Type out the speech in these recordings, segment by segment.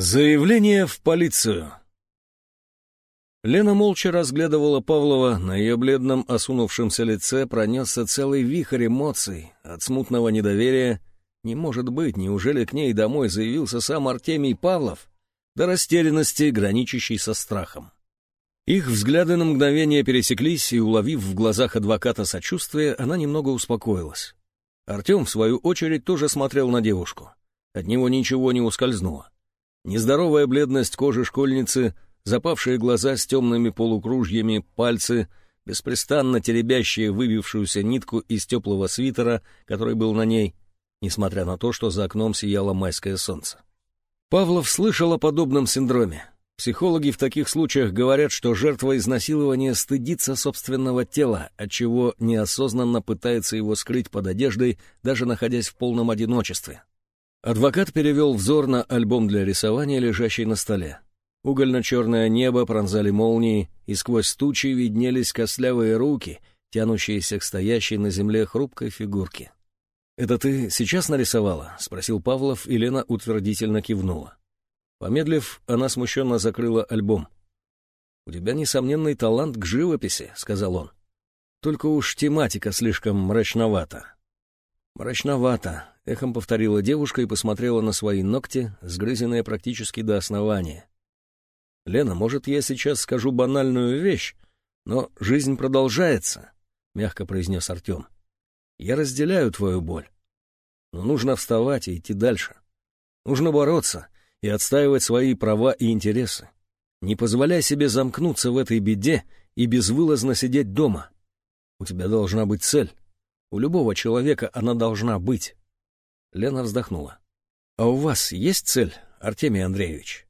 Заявление в полицию. Лена молча разглядывала Павлова, на ее бледном осунувшемся лице пронесся целый вихрь эмоций, от смутного недоверия «не может быть, неужели к ней домой заявился сам Артемий Павлов?» до растерянности, граничащей со страхом. Их взгляды на мгновение пересеклись, и, уловив в глазах адвоката сочувствие, она немного успокоилась. Артем, в свою очередь, тоже смотрел на девушку. От него ничего не ускользнуло. Нездоровая бледность кожи школьницы, запавшие глаза с темными полукружьями, пальцы, беспрестанно теребящие выбившуюся нитку из теплого свитера, который был на ней, несмотря на то, что за окном сияло майское солнце. Павлов слышал о подобном синдроме. Психологи в таких случаях говорят, что жертва изнасилования стыдится собственного тела, отчего неосознанно пытается его скрыть под одеждой, даже находясь в полном одиночестве. Адвокат перевел взор на альбом для рисования, лежащий на столе. Угольно-черное небо пронзали молнии, и сквозь тучи виднелись костлявые руки, тянущиеся к стоящей на земле хрупкой фигурке. «Это ты сейчас нарисовала?» — спросил Павлов, и Лена утвердительно кивнула. Помедлив, она смущенно закрыла альбом. «У тебя несомненный талант к живописи», — сказал он. «Только уж тематика слишком мрачновата». «Мрачновато», — эхом повторила девушка и посмотрела на свои ногти, сгрызенные практически до основания. «Лена, может, я сейчас скажу банальную вещь, но жизнь продолжается», — мягко произнес Артем. «Я разделяю твою боль. Но нужно вставать и идти дальше. Нужно бороться и отстаивать свои права и интересы. Не позволяй себе замкнуться в этой беде и безвылазно сидеть дома. У тебя должна быть цель. У любого человека она должна быть. Лена вздохнула. «А у вас есть цель, Артемий Андреевич?»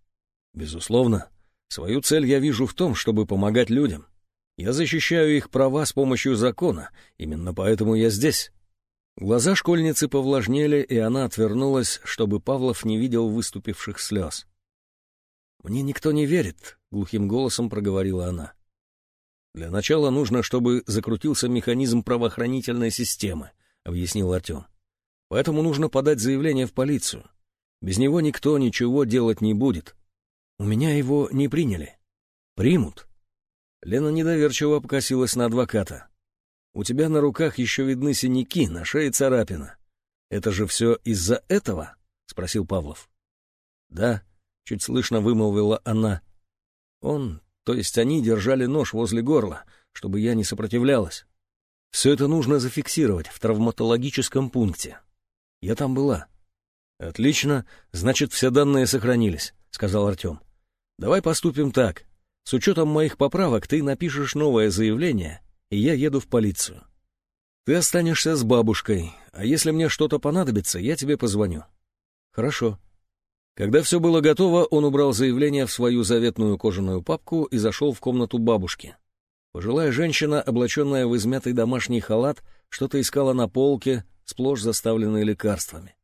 «Безусловно. Свою цель я вижу в том, чтобы помогать людям. Я защищаю их права с помощью закона, именно поэтому я здесь». Глаза школьницы повлажнели, и она отвернулась, чтобы Павлов не видел выступивших слез. «Мне никто не верит», — глухим голосом проговорила она. «Для начала нужно, чтобы закрутился механизм правоохранительной системы», — объяснил Артем. «Поэтому нужно подать заявление в полицию. Без него никто ничего делать не будет. У меня его не приняли. Примут». Лена недоверчиво покосилась на адвоката. У тебя на руках еще видны синяки, на шее царапина. Это же все из-за этого? — спросил Павлов. — Да, — чуть слышно вымолвила она. Он, то есть они, держали нож возле горла, чтобы я не сопротивлялась. Все это нужно зафиксировать в травматологическом пункте. Я там была. — Отлично, значит, все данные сохранились, — сказал Артем. — Давай поступим так. С учетом моих поправок ты напишешь новое заявление — и я еду в полицию. Ты останешься с бабушкой, а если мне что-то понадобится, я тебе позвоню. Хорошо. Когда все было готово, он убрал заявление в свою заветную кожаную папку и зашел в комнату бабушки. Пожилая женщина, облаченная в измятый домашний халат, что-то искала на полке, сплошь заставленной лекарствами.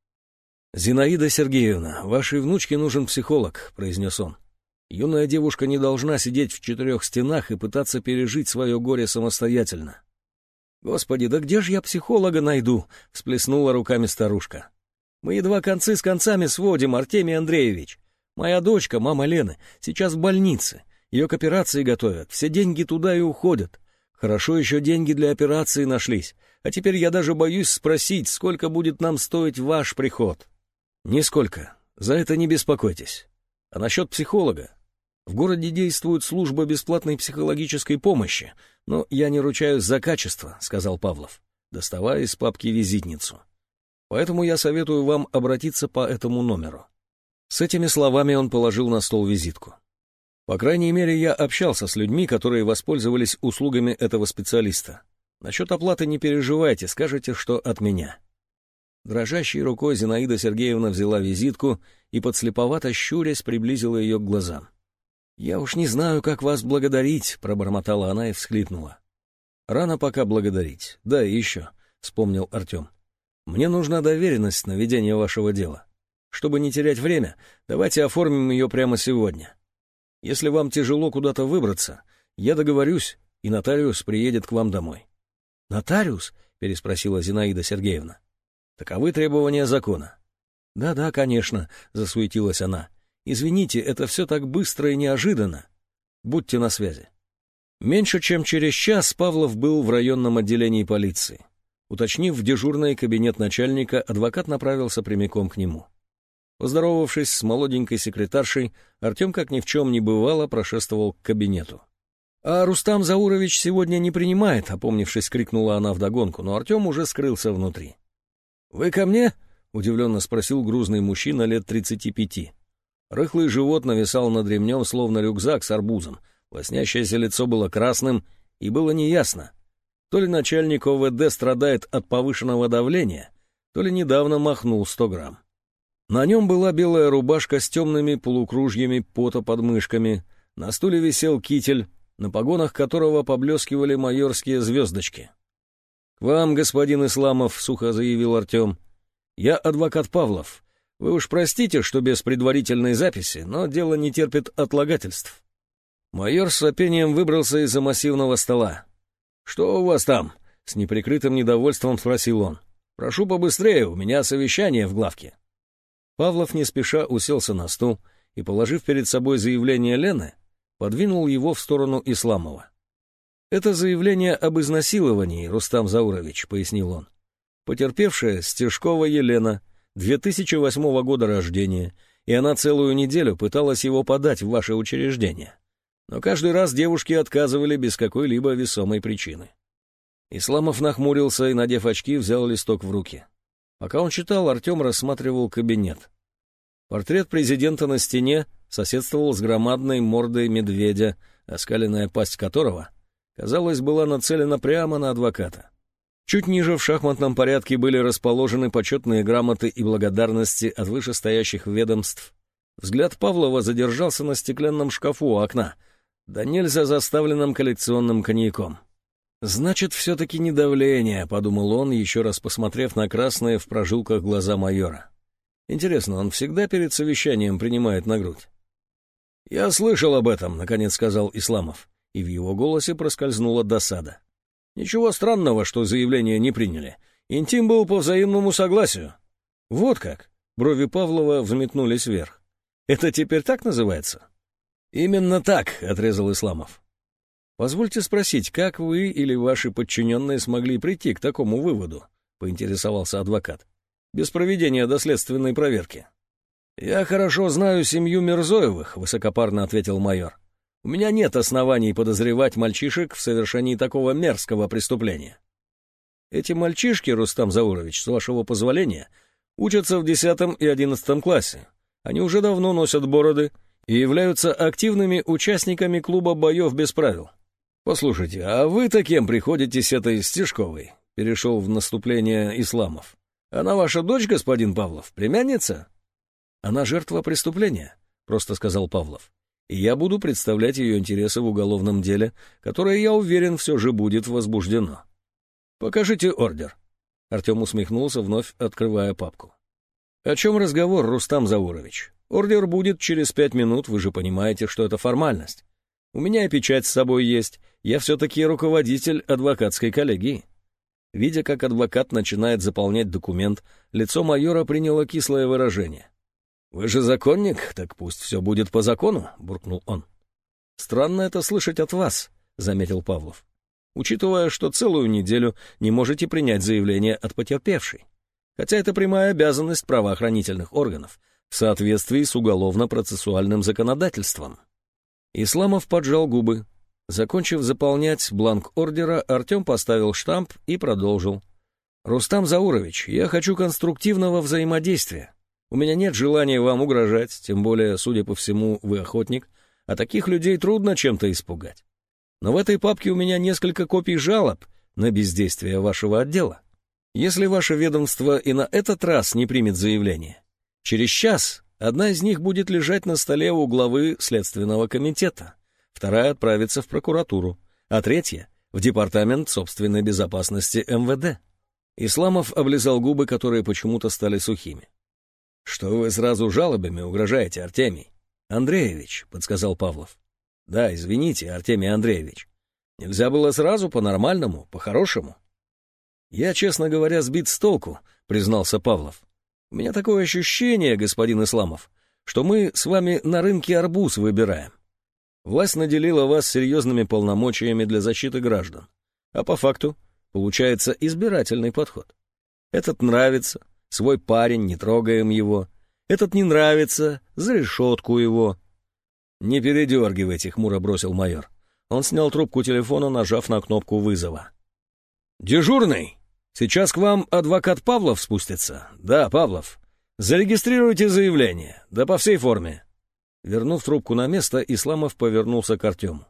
«Зинаида Сергеевна, вашей внучке нужен психолог», — произнес он. Юная девушка не должна сидеть в четырех стенах и пытаться пережить свое горе самостоятельно. «Господи, да где же я психолога найду?» — всплеснула руками старушка. «Мы едва концы с концами сводим, Артемий Андреевич. Моя дочка, мама Лены, сейчас в больнице. Ее к операции готовят, все деньги туда и уходят. Хорошо еще деньги для операции нашлись. А теперь я даже боюсь спросить, сколько будет нам стоить ваш приход». «Нисколько. За это не беспокойтесь. А насчет психолога? В городе действует служба бесплатной психологической помощи, но я не ручаюсь за качество, — сказал Павлов, доставая из папки визитницу. Поэтому я советую вам обратиться по этому номеру. С этими словами он положил на стол визитку. По крайней мере, я общался с людьми, которые воспользовались услугами этого специалиста. Насчет оплаты не переживайте, скажете, что от меня. Дрожащей рукой Зинаида Сергеевна взяла визитку и, подслеповато щурясь, приблизила ее к глазам. «Я уж не знаю, как вас благодарить», — пробормотала она и всхлипнула. «Рано пока благодарить. Да, и еще», — вспомнил Артем. «Мне нужна доверенность на ведение вашего дела. Чтобы не терять время, давайте оформим ее прямо сегодня. Если вам тяжело куда-то выбраться, я договорюсь, и нотариус приедет к вам домой». «Нотариус?» — переспросила Зинаида Сергеевна. Таковы требования закона. «Да-да, конечно», — засуетилась она. Извините, это все так быстро и неожиданно. Будьте на связи. Меньше чем через час Павлов был в районном отделении полиции. Уточнив в дежурный кабинет начальника, адвокат направился прямиком к нему. Поздоровавшись с молоденькой секретаршей, Артем, как ни в чем не бывало, прошествовал к кабинету. «А Рустам Заурович сегодня не принимает», — опомнившись, крикнула она вдогонку, но Артем уже скрылся внутри. «Вы ко мне?» — удивленно спросил грузный мужчина лет тридцати пяти. Рыхлый живот нависал над ремнем, словно рюкзак с арбузом. Лоснящееся лицо было красным, и было неясно. То ли начальник ОВД страдает от повышенного давления, то ли недавно махнул сто грамм. На нем была белая рубашка с темными полукружьями пота под мышками, на стуле висел китель, на погонах которого поблескивали майорские звездочки. — К вам, господин Исламов, — сухо заявил Артем. — Я адвокат Павлов. Вы уж простите, что без предварительной записи, но дело не терпит отлагательств. Майор с сопением выбрался из-за массивного стола. — Что у вас там? — с неприкрытым недовольством спросил он. — Прошу побыстрее, у меня совещание в главке. Павлов не спеша уселся на стул и, положив перед собой заявление Лены, подвинул его в сторону Исламова. «Это заявление об изнасиловании, Рустам Заурович», — пояснил он. «Потерпевшая Стежкова Елена, 2008 года рождения, и она целую неделю пыталась его подать в ваше учреждение. Но каждый раз девушки отказывали без какой-либо весомой причины». Исламов нахмурился и, надев очки, взял листок в руки. Пока он читал, Артем рассматривал кабинет. Портрет президента на стене соседствовал с громадной мордой медведя, оскаленная пасть которого, казалось, была нацелена прямо на адвоката. Чуть ниже в шахматном порядке были расположены почетные грамоты и благодарности от вышестоящих ведомств. Взгляд Павлова задержался на стеклянном шкафу у окна, да нельзя заставленном коллекционным коньяком. «Значит, все-таки не давление», — подумал он, еще раз посмотрев на красные в прожилках глаза майора. «Интересно, он всегда перед совещанием принимает на грудь?» «Я слышал об этом», — наконец сказал Исламов, и в его голосе проскользнула досада. «Ничего странного, что заявление не приняли. Интим был по взаимному согласию». «Вот как?» — брови Павлова взметнулись вверх. «Это теперь так называется?» «Именно так», — отрезал Исламов. «Позвольте спросить, как вы или ваши подчиненные смогли прийти к такому выводу?» — поинтересовался адвокат. «Без проведения доследственной проверки». «Я хорошо знаю семью Мирзоевых», — высокопарно ответил майор. «У меня нет оснований подозревать мальчишек в совершении такого мерзкого преступления». «Эти мальчишки, Рустам Заурович, с вашего позволения, учатся в десятом и одиннадцатом классе. Они уже давно носят бороды и являются активными участниками клуба боев без правил. Послушайте, а вы-то кем приходите с этой Стежковой?» — перешел в наступление Исламов. «Она ваша дочь, господин Павлов, племянница?» Она жертва преступления, просто сказал Павлов. И я буду представлять ее интересы в уголовном деле, которое, я уверен, все же будет возбуждено. Покажите ордер. Артем усмехнулся, вновь открывая папку. О чем разговор, Рустам Заурович? Ордер будет через пять минут, вы же понимаете, что это формальность. У меня и печать с собой есть, я все-таки руководитель адвокатской коллегии. Видя, как адвокат начинает заполнять документ, лицо майора приняло кислое выражение. «Вы же законник, так пусть все будет по закону», — буркнул он. «Странно это слышать от вас», — заметил Павлов. «Учитывая, что целую неделю не можете принять заявление от потерпевшей. Хотя это прямая обязанность правоохранительных органов в соответствии с уголовно-процессуальным законодательством». Исламов поджал губы. Закончив заполнять бланк ордера, Артем поставил штамп и продолжил. «Рустам Заурович, я хочу конструктивного взаимодействия. У меня нет желания вам угрожать, тем более, судя по всему, вы охотник, а таких людей трудно чем-то испугать. Но в этой папке у меня несколько копий жалоб на бездействие вашего отдела. Если ваше ведомство и на этот раз не примет заявление, через час одна из них будет лежать на столе у главы Следственного комитета, вторая отправится в прокуратуру, а третья — в Департамент собственной безопасности МВД. Исламов облизал губы, которые почему-то стали сухими. «Что вы сразу жалобами угрожаете, Артемий?» «Андреевич», — подсказал Павлов. «Да, извините, Артемий Андреевич. Нельзя было сразу по-нормальному, по-хорошему?» «Я, честно говоря, сбит с толку», — признался Павлов. «У меня такое ощущение, господин Исламов, что мы с вами на рынке арбуз выбираем. Власть наделила вас серьезными полномочиями для защиты граждан. А по факту получается избирательный подход. Этот нравится, свой парень, не трогаем его. Этот не нравится, за решетку его. «Не передергивайте», — хмуро бросил майор. Он снял трубку телефона, нажав на кнопку вызова. «Дежурный! Сейчас к вам адвокат Павлов спустится?» «Да, Павлов. Зарегистрируйте заявление. Да по всей форме». Вернув трубку на место, Исламов повернулся к Артему.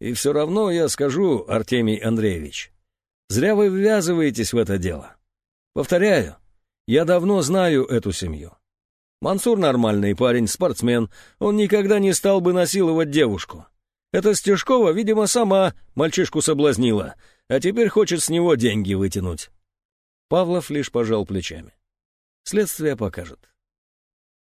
«И все равно я скажу, Артемий Андреевич, зря вы ввязываетесь в это дело. Повторяю, я давно знаю эту семью. Мансур нормальный парень, спортсмен, он никогда не стал бы насиловать девушку. Эта Стежкова, видимо, сама мальчишку соблазнила, а теперь хочет с него деньги вытянуть». Павлов лишь пожал плечами. Следствие покажет.